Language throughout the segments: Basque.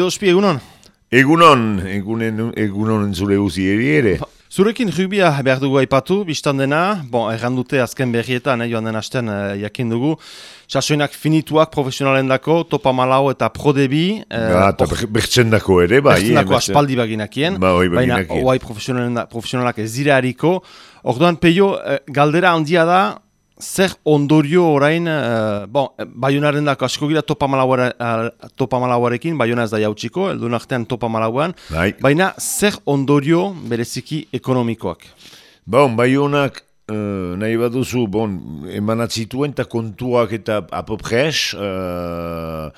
Ospi, egunon? Egunon, egunen, egunon entzule guzi ere. Zurekin rubia behar dugu aipatu, biztan dena, bon, errandute azken berrietan, eh, joan den hasten eh, jakin dugu, sasoinak finituak profesionalen dako, topa malau eta prodebi. Eh, ba, eta bertzen dako ere, bai. Bertzen dako aspaldi baginakien, ba, baina oai profesionalak ez dira hariko. Orduan, peio, eh, galdera handia da, zer ondorio orain, uh, bon, Bayonaren dako asko gira topa, uh, topa malauarekin, Bayona ez da jautsiko, eldun artean topa malauan, bai. baina zer ondorio bereziki ekonomikoak? Bon, Bayonak uh, nahi baduzu, bon, emanatzituen eta kontuak eta apopres, uh,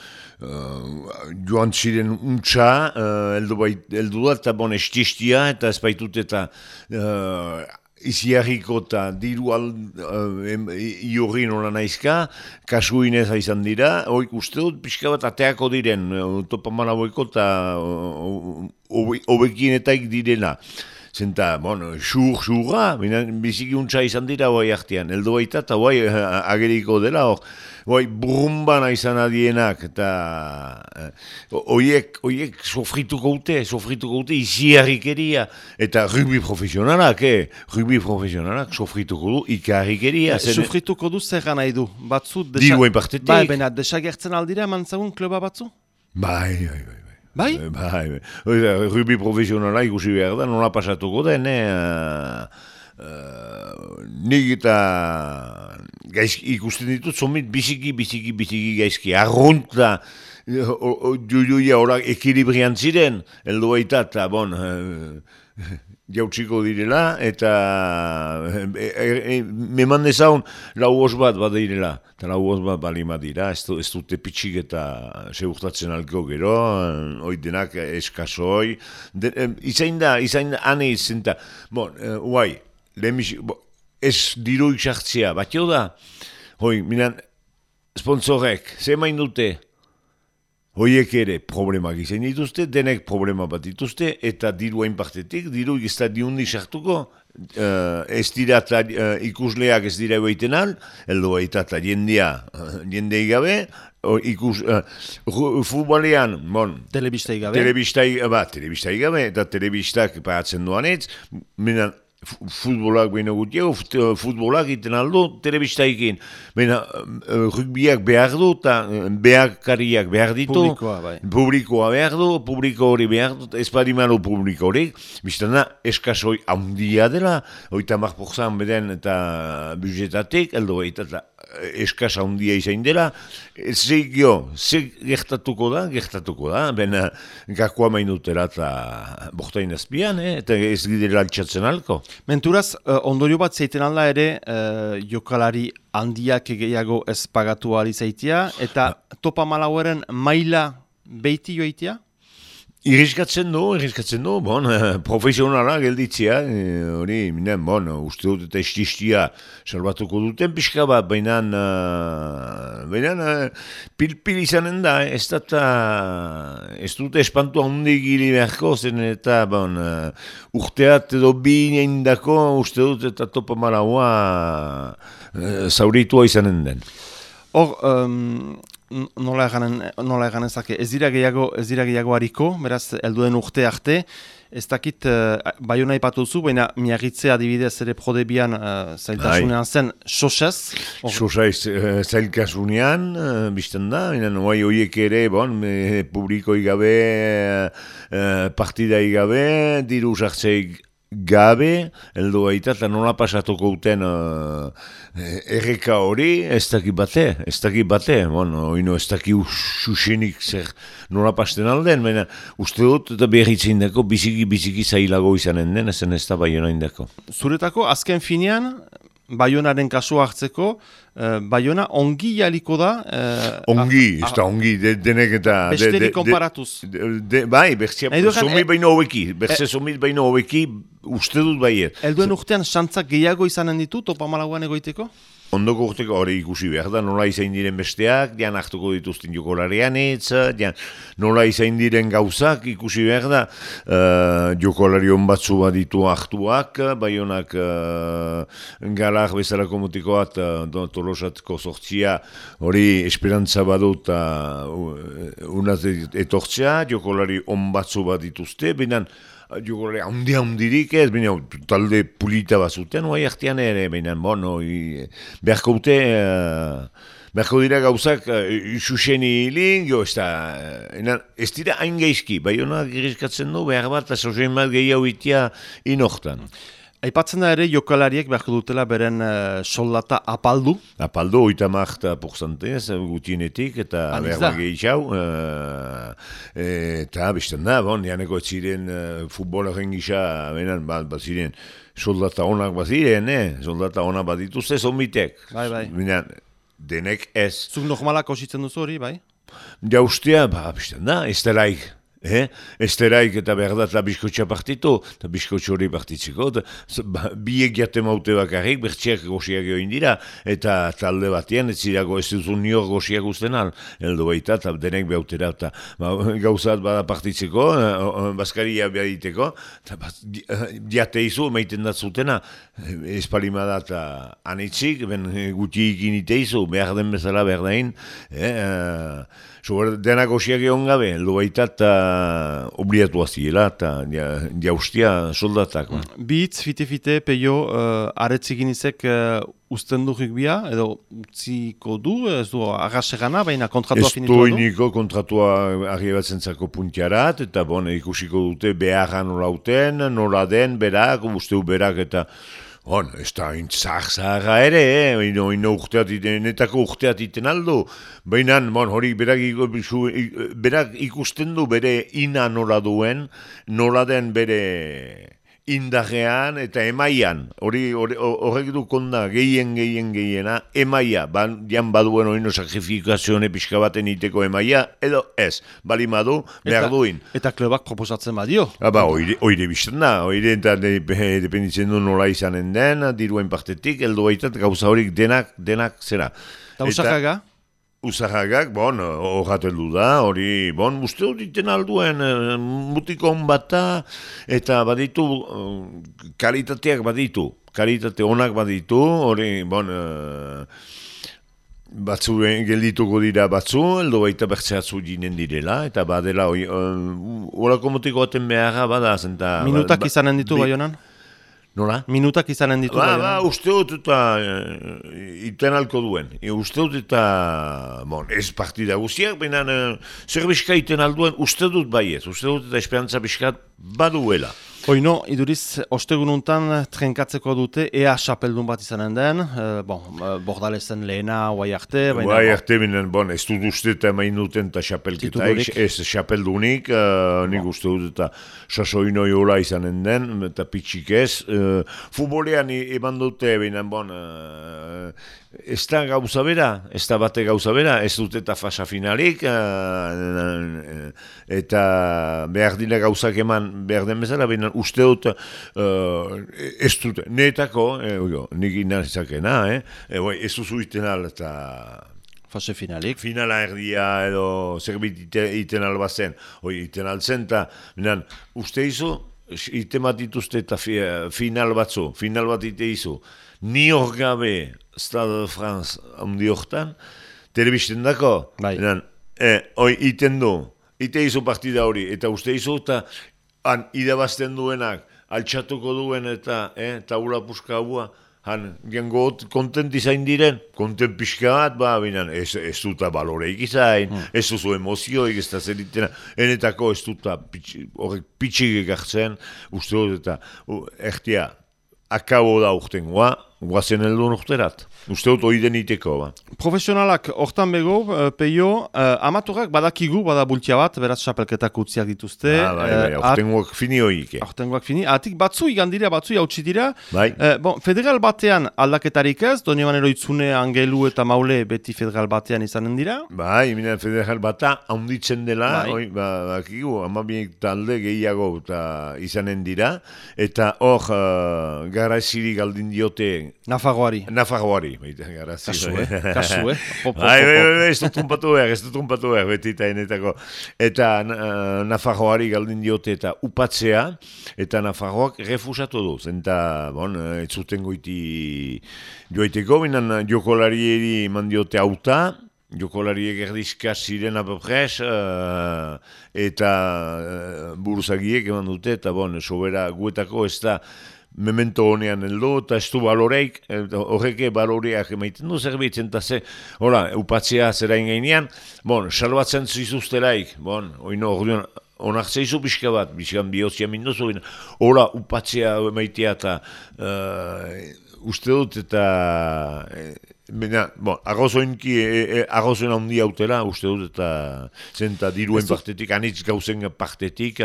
uh, joan ziren untxa, uh, eldu, bai, eldu da, eta bon, estistia, eta ez baitut eta uh, iziarriko eta diru al, uh, nola naizka, kasu inez izan dira, hoik uste dut pixka bat ateako diren, uh, topa manaboiko eta obekienetaik direna. Zenta, bon, xur, xurra, biziki untsa izan dira hoai artean, eldo baita eta hoai ageriko dela hor bai, brumbana izan adienak, eta hoiek, hoiek sofrituko dute, sofrituko dute iziarrikeria, eta rugby profesionalak, eh? rugby profesionalak sofrituko du ikarrikeria. Zen... Sofrituko du zer gana edu, batzu... Desa... Diruen partetik. Bai, bena, desagertzen aldira mantzagun kluba batzu? Bai, bai, bai. Bai? Bai, bai. Rugby profesionala ikusi behar da, nola pasatuko den, eh? Uh, nik eta gaizki ikusten ditut, zomit biziki, biziki, biziki gaizki, arrunt da, jujuia horak ekilibrian ziren, eldo baita, eta bon, uh, jautsiko direla, eta e, e, e, meman dezaun lau os bat bat direla, eta lau os bat bali dira, ez, ez dute pitxik eta segurtatzen alko gero, hoi denak eskasoi, de, izain da, izain da, ane izan da, bon, uh, uai, lehenbiz, ez diru ikxartzea, bat jo da, hoi, minan, sponsorek, ze main dute, hoiek ere problemak izan dituzte, denek problema bat dituzte, eta diru hain partetik, diru ez da diundi sartuko, uh, ez dira eta uh, ikusleak ez dira egoiten al, eldo eta eta jendea, uh, jendea gabe, ikus, uh, futbolean, bon, telebista gabe, telebista, ba, telebista gabe, eta telebistak paratzen duanetz, minan, futbolak baina gutiago, futbolak iten aldo, telebistaikin. Baina uh, rugbiak behar du, eta uh, behar ditu. Publikoa, bai. Publikoa behar du, publiko hori behar du, ez badimano publiko hori. Biztana, eskasoi handia dela, oita marporzan beden eta budjetatik, eldo eta eskasa handia izan dela, ze gio, ze gertatuko da, gertatuko da, bena gakoa mainutera eta bortain azpian, eh? eta ez gidera altxatzen alko. Menturaz, uh, ondorio bat zeiten alda ere, uh, jokalari handiak gehiago ez pagatu alizaitia, eta topa malaueren maila beiti joitia? Iriskatzen du, iriskatzen du, bon, profesionala gelditzea, e, hori, e, minen, bon, uste dut eta estistia salbatuko duten pixka bat, baina, uh, baina, uh, pil-pil izanen da, ez da, ez dut espantu handi gili beharko, zen eta, bon, uh, urteat edo binein dako, uste dut eta topa maraua uh, zauritua izanen den. Hor, um, nola eganen, nola eganen zake, ez dira gehiago, ez dira gehiago hariko, beraz, elduen urte arte, ez dakit, uh, bai hona ipatu baina miagitze adibidez ere prodebian uh, zailtasunean zen, sosez? Sosez uh, zailtasunean, uh, bizten da, baina noai horiek ere, bon, publiko igabe, uh, partida igabe, diru sartzeik gabe, eldo baita, eta nola pasatuko uten uh, erreka hori, ez daki bate, ez daki bate, bueno, oino ez daki ususenik zer nola pasten alden, baina uste dut eta behitzen dako biziki biziki zailago izanen den, ezen ez da baiona indako. Zuretako, azken finean, Baionaren kasu hartzeko, uh, Baiona ongi jaliko da... Uh, ongi, ez da ongi, de, denek eta... Besteri konparatuz. bai, bertzea, somit e- baino hobeki, bertzea somit baino hobeki, uste dut baiet. Elduen urtean xantzak gehiago izanen ditu, topa malaguan egoiteko? Ondoko urteko hori ikusi behar da, nola izain diren besteak, dian hartuko dituzten jokolarian itz, dian nola izain diren gauzak ikusi behar da, uh, jokolari hon batzu baditu hartuak, bai honak uh, galar bezalako mutiko bat, uh, tolosatko sortzia, hori esperantza badut uh, unaz etortzea, jokolari hon batzu badituzte, binan, jogore handi handirik ez, baina talde pulita bazuten, oai artean ere, baina, bueno, i, beharko dute, uh, beharko dira gauzak, uh, xuxen hilin, jo, ez da, uh, ez dira hain geizki, bai hona girizkatzen du, behar bat, sozen bat gehiago itia inortan. Aipatzen da ere jokalariek beharko dutela beren uh, soldata apaldu? Apaldu, oita marta porzantez, gutienetik, eta behar gehiago. Uh, eta bizten da, bon, janeko ez ziren uh, futbolaren gisa, benen, bat, bat ziren, soldata onak bat ziren, eh? soldata onak bat dituzte, zombitek. Bai, bai. Binen, denek ez. Zuk normalak ositzen duzu hori, bai? Ja ustea, ba, bizten da, ez delaik. Eh? Esteraik eta behar da biskotxa partitu, eta biskotxa hori partitzeko, ba, biek jate maute bakarrik, bertxiak goxiak join dira, eta talde batean, ez zirago ez duzun nior goxiak usten al, eldo baita, eta denek behautera, eta ba, gauzat bada partitzeko, eh, baskaria behar diteko, eta bat, jate izu, maiten dat zutena, espalimada eta anitzik, ben guti ikin ite izu, behar den bezala behar dain, eh, uh, Sober, denak osiak egon gabe, eldo baita eta obliatu aziela eta jaustia soldatak. Ba. Bitz, fite-fite, peio, uh, aretzikin izek uh, usten du bia, edo utziko du, ez du agasegana, baina kontratua finitua du? Ez du iniko kontratua arribatzen zako puntiarat, eta bon, ikusiko dute beharra nola uten, nola den, berak, usteu berak eta Hon, ez da intzak zaharra ere, eh? ino, ino urteat iten, netako urteat iten aldo. Baina, bon, hori berak, berak ikusten du bere ina nola duen, nola den bere indagean eta emaian, hori horrek du konda gehien gehien gehiena, emaia, ban, jan baduen hori no sakrifikazione pixka baten iteko emaia, edo ez, bali madu, behar duin. Eta klubak proposatzen badio. Ha, ba, oire, oire bizten da, oire eta de, dependitzen du nola izanen den, diruen partetik, eldo baitat gauza horik denak, denak zera. Eta usakaga? Uzahagak, bon, horratu da, hori, bon, uste dut iten alduen, eh, mutikon bata, eta baditu, uh, kalitateak baditu, kalitate onak baditu, hori, bon, uh, batzu geldituko dira batzu, eldo baita bertzeatzu ginen direla, eta badela, horako mutiko aten beharra badaz, eta... Minutak ba, izanen ditu, bai honan? Nola? Minutak izanen ditu. Ba, ba, uste dut eta e, iten alko duen. E, uste dut eta, bon, ez partida guztiak, baina e, zer bizka iten alduen, uste dut baiet. Uste dut eta esperantza bizkat baduela. Oino, iduriz, ostegun untan trenkatzeko dute, ea xapeldun bat izanen den, e, bon, eh, bordalezen lehena, guai arte, baina... Guai arte, binen, bon, ez dut uste eta main duten eta xapelketa, ez xapeldunik, uh, nik bon. uste dut eta sasoino jola izanen den, eta pitxik ez. Uh, futbolean eman dute, binen, bon, Ez da gauza bera, ez da bate gauza bera, ez dut eta fasa finalik, uh, eta behar dira gauzak eman behar den bezala, baina uste dut uh, ez dut, netako, eh, nik inan izakena, eh, eh, ez duzu iten eta... Fase finalik. Finala erdia edo zerbit iten, iten albazen, oi, iten altzen, eta uste izu, iten bat dituzte eta final batzu, final bat ite izu, ni hor gabe, Stade de France handi hortan, telebisten dako, bai. e, oi, iten du, ite izo partida hori, eta uste izo, eta han, idabazten duenak, altxatuko duen, eta e, taula puska hua, han, gengo kontent izain diren, kontent pixka bat, ba, binan, ez, ez duta baloreik izain, hmm. ez duzu emozioik, ez da zeritena, enetako ez duta horrek pitxik ekartzen, uste dut, eta, uh, ertia, akabo da urtengoa, guazen heldu urterat. Uste dut hori deniteko, ba. Profesionalak, hortan bego, uh, peio, uh, amatorak badakigu, bada bultia bat, beraz xapelketak utziak dituzte. Ah, bai, bai, uh, fini hoik. Hortengoak fini, atik batzu igan dira, batzu jautsi dira. Bai. Uh, bon, federal batean aldaketarik ez, doni manero itzune angelu eta maule beti federal batean izanen dira. Bai, mina federal bata haunditzen dela, bai. oi, ba, bakigu, amabiek talde gehiago eta izanen dira, eta hor, uh, gara galdin diote, Nafagoari. Nafarroari, baita, gara, Kasu, eh? Kasu, eh? Bai, bai, ez dut unpatu behar, ez dut unpatu behar, beti eta enetako. Eta uh, Nafarroari galdin diote eta upatzea, eta Nafarroak refusatu du. Zenta, bon, eh, ez zuten goiti joaiteko, binan jokolarieri mandiote auta, jokolariek erdizka ziren apapres, uh, eta uh, buruzagiek eman dute, eta bon, sobera guetako ez da, memento honean heldu, eta ez du baloreik, eta horreke baloreak emaiten du zerbitzen, eta ze, hola, upatzea zera ingainean, bon, salbatzen zizuztelaik, bon, oino, orduan, onartzea izu pixka bat, bizkan bihozia minduzu, hola, upatzea emaitea, eta uh, uste dut, eta, eh, Baina, bon, arrozoinki, e, e, arrozoin handi hautela, uste dut, eta zenta diruen partetik, anitz gauzen partetik,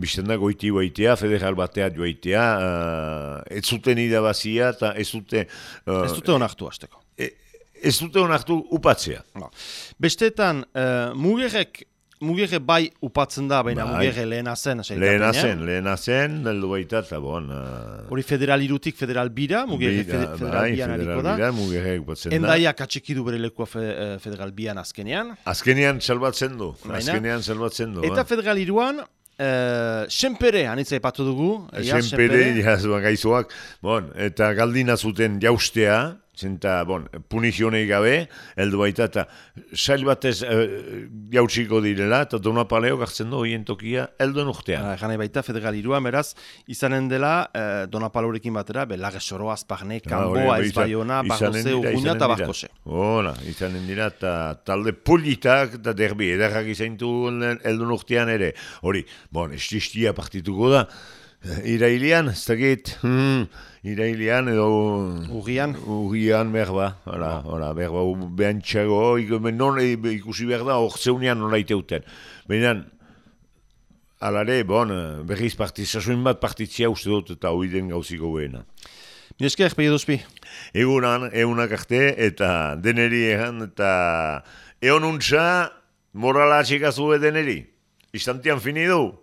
bizten da goiti baitea, federal batea joaitea, uh, ez zuten idabazia, eta ez dute... Uh, Ez dute onartu hasteko. e, ez dute onartu upatzea. No. Bestetan, uh, mugerrek, mugerre bai upatzen da, baina Bai. mugerre lehena zen. Lehena zen, lehena zen, neldu baita, eta bon... Uh, Hori federal irutik federal bira, mugerre bida, fede, federal bai, bian federal da. bira, upatzen da. Endaiak atxikidu bere lekua fe, eh, federal bian azkenean. Azkenean salbatzen du, azkenean salbatzen du. Eta eh. federal iruan, uh, senpere, anitza epatu dugu. ja, Senpere, jazuan gaizoak, bon, eta galdina zuten jaustea, zenta, bon, punizionei gabe, heldu baita, eta sail batez uh, jautsiko direla, eta donapaleo gartzen du hien tokia, helduen urtean. Uh, Janai baita federal iruan, beraz, izanen dela uh, Donapalorekin batera, be Lagesoro, Azparne, Ah, Kamboa, hori, Ezbaiona, izanen Barroze, izanen eta. Barkose. Hola, izanen dira, eta talde politak, eta derbi, edarrak izaintu helduen urtean ere. Hori, bon, estistia partituko da, Irailean, ez dakit, hmm, irailean edo... Urrian, Urrian berba, hola, hola, berba, u- behantxago, ik- non e, ikusi behar da, hor zeunean nola iteuten. Baina, alare, bon, eh, berriz partizazuin bat partitzia uste dut eta hoi den gauziko behena. mi esker, peio duzpi. Egunan, egunak arte, eta deneri egan, eta egon untza, morala atxikazu deneri. Istantian finidu.